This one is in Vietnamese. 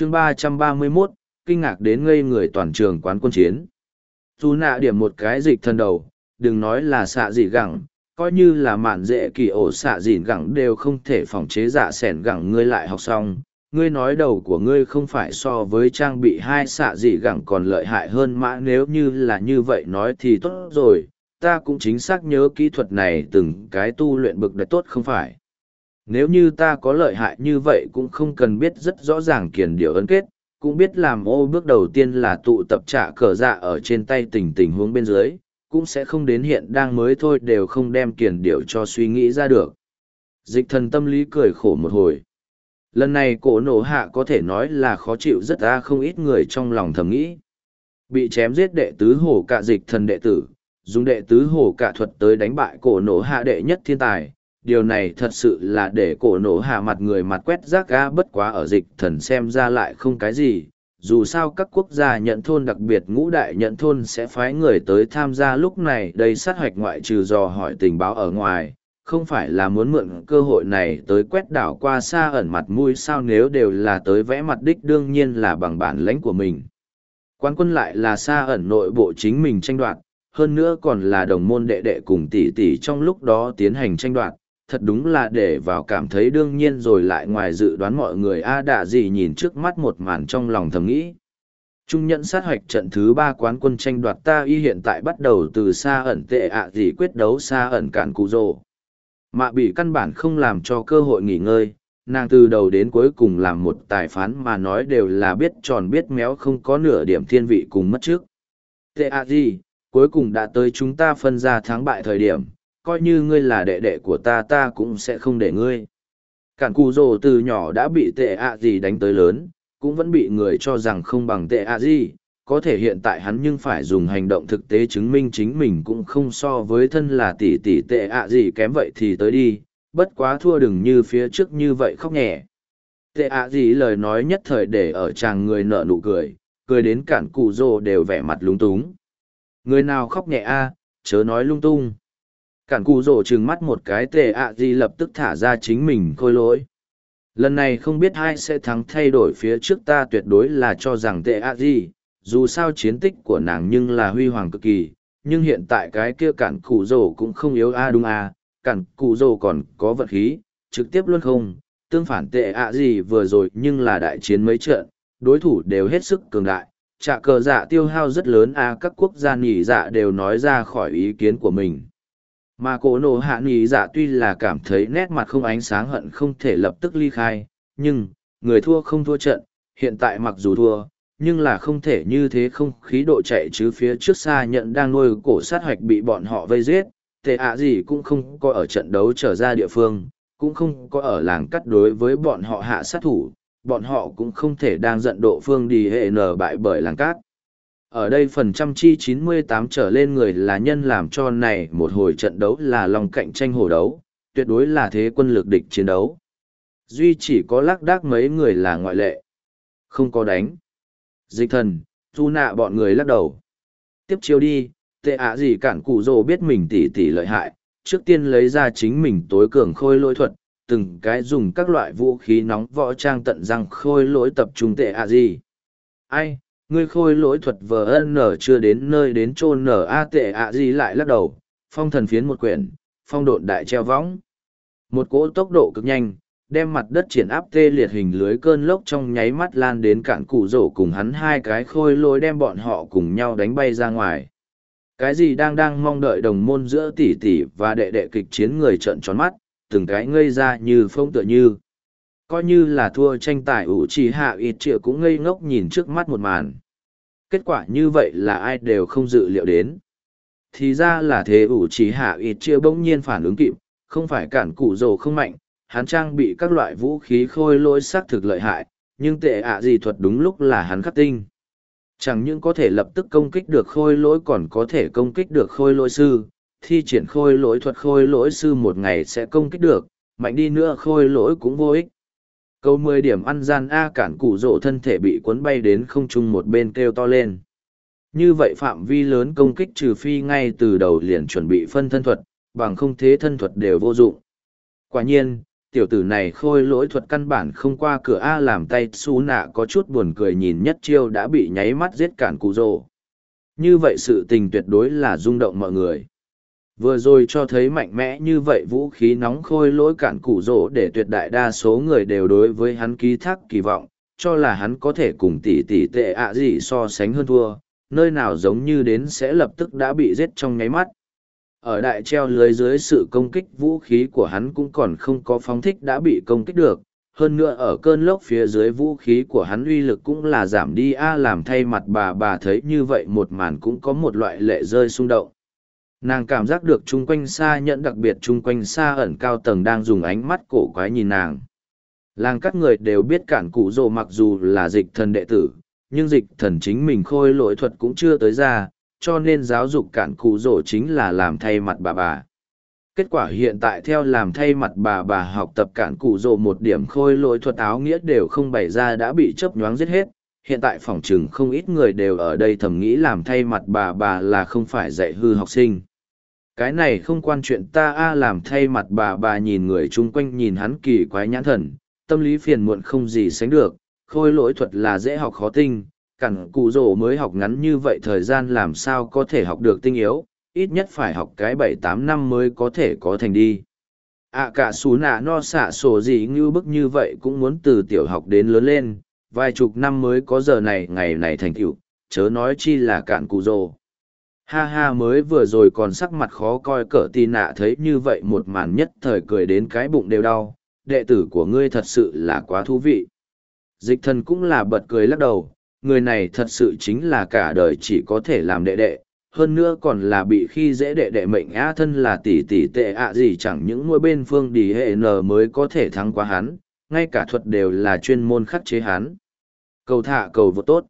chương ba trăm ba mươi mốt, kinh ngạc đến ngây người toàn trường quán quân chiến. Dù nạ điểm một cái dịch thần đầu, đừng nói là xạ dị gẳng, coi như là mạn dễ kỳ ổ xạ dịn gẳng đều không thể phòng chế giả sẻn gẳng ngươi lại học xong. Ngươi nói đầu của ngươi không phải so với trang bị hai xạ dị gẳng còn lợi hại hơn mã nếu như là như vậy nói thì tốt rồi. Ta cũng chính xác nhớ kỹ thuật này từng cái tu luyện bực đất tốt không phải nếu như ta có lợi hại như vậy cũng không cần biết rất rõ ràng kiền điều ấn kết, cũng biết làm ô bước đầu tiên là tụ tập trả cờ dạ ở trên tay tình tình huống bên dưới, cũng sẽ không đến hiện đang mới thôi đều không đem kiền điều cho suy nghĩ ra được. Dịch thần tâm lý cười khổ một hồi. Lần này cổ nổ hạ có thể nói là khó chịu rất ra không ít người trong lòng thầm nghĩ. Bị chém giết đệ tứ hổ cả dịch thần đệ tử, dùng đệ tứ hổ cả thuật tới đánh bại cổ nổ hạ đệ nhất thiên tài điều này thật sự là để cổ nổ hạ mặt người mặt quét rác ga bất quá ở dịch thần xem ra lại không cái gì. Dù sao các quốc gia nhận thôn đặc biệt ngũ đại nhận thôn sẽ phái người tới tham gia lúc này, đây sát hoạch ngoại trừ dò hỏi tình báo ở ngoài. Không phải là muốn mượn cơ hội này tới quét đảo qua xa ẩn mặt mũi sao nếu đều là tới vẽ mặt đích đương nhiên là bằng bản lãnh của mình. Quan quân lại là xa ẩn nội bộ chính mình tranh đoạt, hơn nữa còn là đồng môn đệ đệ cùng tỷ tỷ trong lúc đó tiến hành tranh đoạt thật đúng là để vào cảm thấy đương nhiên rồi lại ngoài dự đoán mọi người a đạ gì nhìn trước mắt một màn trong lòng thầm nghĩ. Trung nhận sát hoạch trận thứ ba quán quân tranh đoạt ta y hiện tại bắt đầu từ xa ẩn tệ ạ à gì quyết đấu xa ẩn cản cụ rồ. Mạ bị căn bản không làm cho cơ hội nghỉ ngơi, nàng từ đầu đến cuối cùng làm một tài phán mà nói đều là biết tròn biết méo không có nửa điểm thiên vị cùng mất trước. Tệ ạ à gì, cuối cùng đã tới chúng ta phân ra thắng bại thời điểm coi như ngươi là đệ đệ của ta ta cũng sẽ không để ngươi. Cản cù rồ từ nhỏ đã bị tệ ạ gì đánh tới lớn, cũng vẫn bị người cho rằng không bằng tệ ạ gì, có thể hiện tại hắn nhưng phải dùng hành động thực tế chứng minh chính mình cũng không so với thân là tỷ tỷ tệ ạ gì kém vậy thì tới đi, bất quá thua đừng như phía trước như vậy khóc nhẹ. Tệ ạ gì lời nói nhất thời để ở chàng người nợ nụ cười, cười đến cản cụ rồ đều vẻ mặt lúng túng. Người nào khóc nhẹ a chớ nói lung tung cản cụ rổ trừng mắt một cái tệ ạ gì lập tức thả ra chính mình khôi lỗi. Lần này không biết ai sẽ thắng thay đổi phía trước ta tuyệt đối là cho rằng tệ ạ gì, dù sao chiến tích của nàng nhưng là huy hoàng cực kỳ, nhưng hiện tại cái kia cản cụ rổ cũng không yếu a đúng a, cản cụ rổ còn có vật khí, trực tiếp luôn không, tương phản tệ ạ gì vừa rồi nhưng là đại chiến mấy trận, đối thủ đều hết sức cường đại trạ cờ dạ tiêu hao rất lớn a, các quốc gia nhỉ dạ đều nói ra khỏi ý kiến của mình mà cổ nổ hạ nghỉ dạ tuy là cảm thấy nét mặt không ánh sáng hận không thể lập tức ly khai, nhưng, người thua không thua trận, hiện tại mặc dù thua, nhưng là không thể như thế không khí độ chạy chứ phía trước xa nhận đang nuôi cổ sát hoạch bị bọn họ vây giết, tệ ạ gì cũng không có ở trận đấu trở ra địa phương, cũng không có ở làng cắt đối với bọn họ hạ sát thủ, bọn họ cũng không thể đang giận độ phương đi hệ nở bại bởi làng cát ở đây phần trăm chi 98 trở lên người là nhân làm cho này một hồi trận đấu là lòng cạnh tranh hồ đấu, tuyệt đối là thế quân lực địch chiến đấu. Duy chỉ có lác đác mấy người là ngoại lệ. Không có đánh. Dịch thần, thu nạ bọn người lắc đầu. Tiếp chiêu đi, tệ ạ gì cản cụ rồ biết mình tỉ tỉ lợi hại, trước tiên lấy ra chính mình tối cường khôi lỗi thuật, từng cái dùng các loại vũ khí nóng võ trang tận răng khôi lỗi tập trung tệ ạ gì. Ai, ngươi khôi lỗi thuật vờ nở chưa đến nơi đến chôn nở a tệ ạ gì lại lắc đầu, phong thần phiến một quyển, phong độn đại treo võng. Một cỗ tốc độ cực nhanh, đem mặt đất triển áp tê liệt hình lưới cơn lốc trong nháy mắt lan đến cạn cụ rổ cùng hắn hai cái khôi lỗi đem bọn họ cùng nhau đánh bay ra ngoài. Cái gì đang đang mong đợi đồng môn giữa tỷ tỷ và đệ đệ kịch chiến người trợn tròn mắt, từng cái ngây ra như phong tựa như. Coi như là thua tranh tài ủ trì hạ ít triệu cũng ngây ngốc nhìn trước mắt một màn kết quả như vậy là ai đều không dự liệu đến. Thì ra là thế ủ chỉ hạ ít chưa bỗng nhiên phản ứng kịp, không phải cản cụ rồ không mạnh, hắn trang bị các loại vũ khí khôi lỗi xác thực lợi hại, nhưng tệ ạ gì thuật đúng lúc là hắn khắc tinh. Chẳng những có thể lập tức công kích được khôi lỗi còn có thể công kích được khôi lỗi sư, thi triển khôi lỗi thuật khôi lỗi sư một ngày sẽ công kích được, mạnh đi nữa khôi lỗi cũng vô ích. Câu mười điểm ăn gian A cản cụ rộ thân thể bị cuốn bay đến không trung một bên kêu to lên. Như vậy phạm vi lớn công kích trừ phi ngay từ đầu liền chuẩn bị phân thân thuật, bằng không thế thân thuật đều vô dụng. Quả nhiên, tiểu tử này khôi lỗi thuật căn bản không qua cửa A làm tay su nạ có chút buồn cười nhìn nhất chiêu đã bị nháy mắt giết cản cụ rộ. Như vậy sự tình tuyệt đối là rung động mọi người. Vừa rồi cho thấy mạnh mẽ như vậy vũ khí nóng khôi lỗi cản cụ rỗ để tuyệt đại đa số người đều đối với hắn ký thác kỳ vọng, cho là hắn có thể cùng tỷ tỷ tệ ạ gì so sánh hơn thua, nơi nào giống như đến sẽ lập tức đã bị giết trong nháy mắt. Ở đại treo lưới dưới sự công kích vũ khí của hắn cũng còn không có phóng thích đã bị công kích được, hơn nữa ở cơn lốc phía dưới vũ khí của hắn uy lực cũng là giảm đi a làm thay mặt bà bà thấy như vậy một màn cũng có một loại lệ rơi xung động nàng cảm giác được chung quanh xa nhẫn đặc biệt chung quanh xa ẩn cao tầng đang dùng ánh mắt cổ quái nhìn nàng. Làng các người đều biết cản cụ rồ mặc dù là dịch thần đệ tử, nhưng dịch thần chính mình khôi lỗi thuật cũng chưa tới ra, cho nên giáo dục cản cụ rồ chính là làm thay mặt bà bà. Kết quả hiện tại theo làm thay mặt bà bà học tập cản cụ rồ một điểm khôi lỗi thuật áo nghĩa đều không bày ra đã bị chấp nhoáng giết hết. Hiện tại phòng chừng không ít người đều ở đây thầm nghĩ làm thay mặt bà bà là không phải dạy hư học sinh cái này không quan chuyện ta a làm thay mặt bà bà nhìn người chung quanh nhìn hắn kỳ quái nhãn thần, tâm lý phiền muộn không gì sánh được, khôi lỗi thuật là dễ học khó tinh cẳng cụ rồ mới học ngắn như vậy thời gian làm sao có thể học được tinh yếu, ít nhất phải học cái bảy tám năm mới có thể có thành đi. Ạ cả xù nạ no xạ sổ gì như bức như vậy cũng muốn từ tiểu học đến lớn lên, vài chục năm mới có giờ này, ngày này thành tựu, chớ nói chi là cạn cụ rồ ha ha, mới vừa rồi còn sắc mặt khó coi cỡ tì nạ thấy như vậy một màn nhất thời cười đến cái bụng đều đau. Đệ tử của ngươi thật sự là quá thú vị. Dịch thần cũng là bật cười lắc đầu. Người này thật sự chính là cả đời chỉ có thể làm đệ đệ. Hơn nữa còn là bị khi dễ đệ đệ mệnh á thân là tỷ tỷ tệ ạ gì chẳng những mỗi bên phương đi hệ n mới có thể thắng qua hắn, ngay cả thuật đều là chuyên môn khắc chế hắn. Cầu thả cầu vô tốt.